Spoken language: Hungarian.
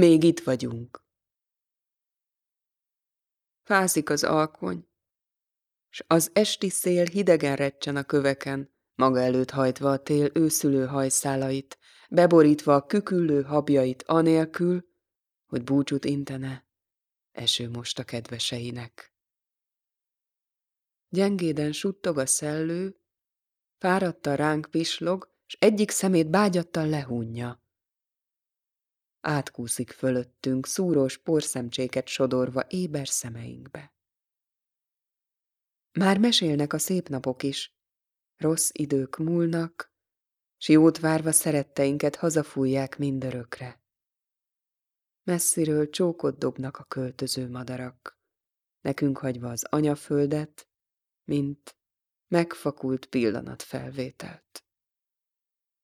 Még itt vagyunk. Fászik az alkony, s az esti szél hidegen recsen a köveken, maga előtt hajtva a tél őszülő hajszálait, beborítva a küküllő habjait anélkül, hogy búcsút intene, eső most a kedveseinek. Gyengéden suttog a szellő, fáradta ránk pislog, s egyik szemét bágyattal lehúnyja. Átkúszik fölöttünk, szúrós porszemcséket sodorva éber szemeinkbe. Már mesélnek a szép napok is, rossz idők múlnak, s jót várva szeretteinket hazafújják mindörökre. Messziről csókot dobnak a költöző madarak, nekünk hagyva az anyaföldet, mint megfakult pillanat felvételt.